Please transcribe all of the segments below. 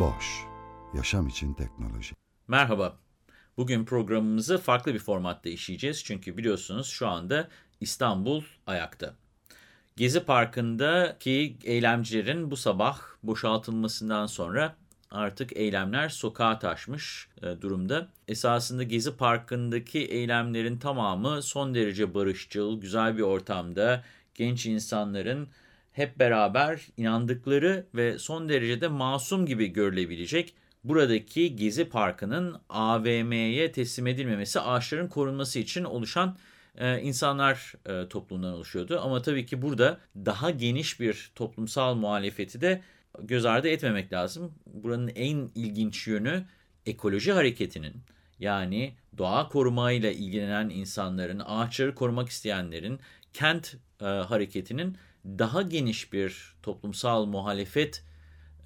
Boş, yaşam için teknoloji. Merhaba. Bugün programımızı farklı bir formatta işleyeceğiz. Çünkü biliyorsunuz şu anda İstanbul ayakta. Gezi Parkı'ndaki eylemcilerin bu sabah boşaltılmasından sonra artık eylemler sokağa taşmış e, durumda. Esasında Gezi Parkı'ndaki eylemlerin tamamı son derece barışçıl, güzel bir ortamda genç insanların hep beraber inandıkları ve son derecede masum gibi görülebilecek buradaki Gezi Parkı'nın AVM'ye teslim edilmemesi ağaçların korunması için oluşan e, insanlar e, topluluğundan oluşuyordu. Ama tabii ki burada daha geniş bir toplumsal muhalefeti de göz ardı etmemek lazım. Buranın en ilginç yönü ekoloji hareketinin yani doğa korumayla ilgilenen insanların, ağaçları korumak isteyenlerin, kent e, hareketinin daha geniş bir toplumsal muhalefet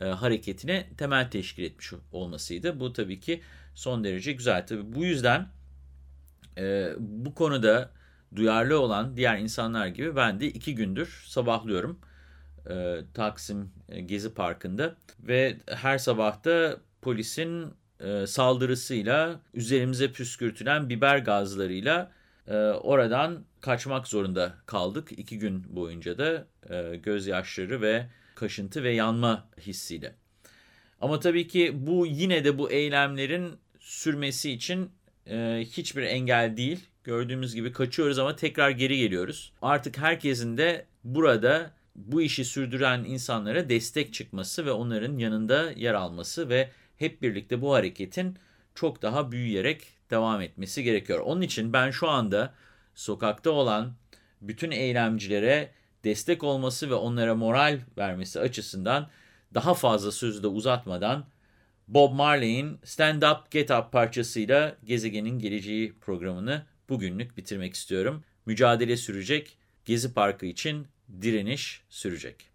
e, hareketine temel teşkil etmiş olmasıydı. Bu tabii ki son derece güzel. Tabii bu yüzden e, bu konuda duyarlı olan diğer insanlar gibi ben de iki gündür sabahlıyorum e, Taksim e, Gezi Parkı'nda ve her sabahta polisin e, saldırısıyla üzerimize püskürtülen biber gazlarıyla e, oradan kaçmak zorunda kaldık. iki gün boyunca da e, gözyaşları ve kaşıntı ve yanma hissiyle. Ama tabii ki bu yine de bu eylemlerin sürmesi için e, hiçbir engel değil. Gördüğümüz gibi kaçıyoruz ama tekrar geri geliyoruz. Artık herkesin de burada bu işi sürdüren insanlara destek çıkması ve onların yanında yer alması ve hep birlikte bu hareketin çok daha büyüyerek devam etmesi gerekiyor. Onun için ben şu anda sokakta olan bütün eylemcilere destek olması ve onlara moral vermesi açısından daha fazla sözü de uzatmadan Bob Marley'in Stand Up Get Up parçasıyla Gezegenin Geleceği programını bugünlük bitirmek istiyorum. Mücadele sürecek, Gezi Parkı için direniş sürecek.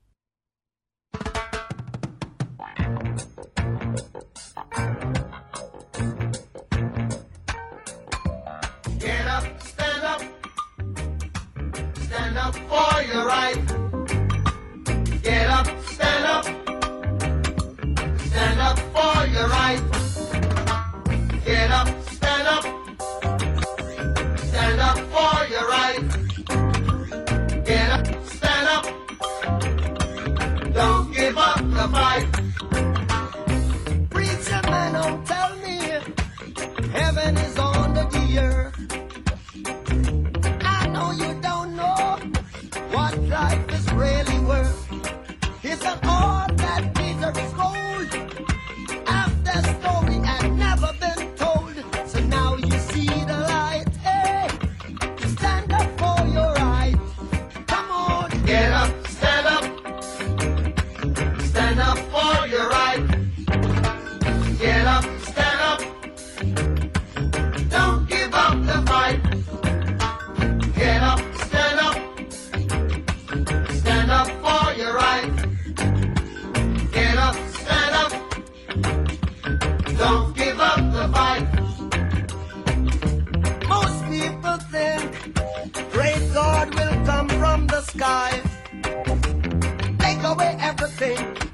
The fight. Sky. Take away everything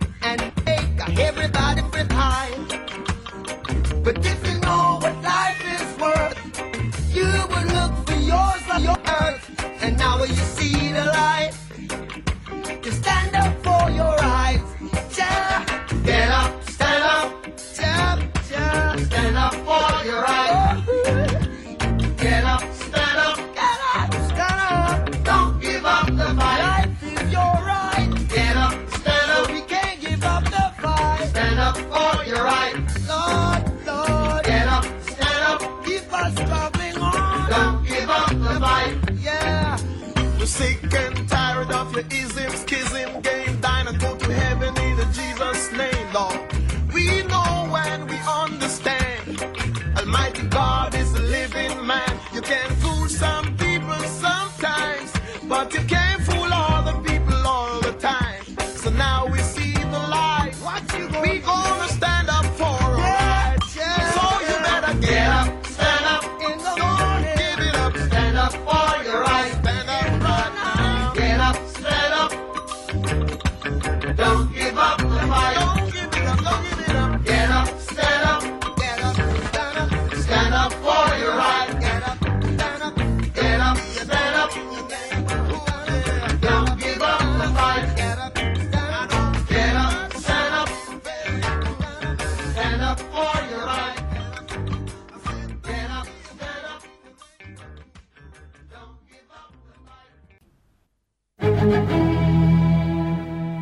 the isms, kids.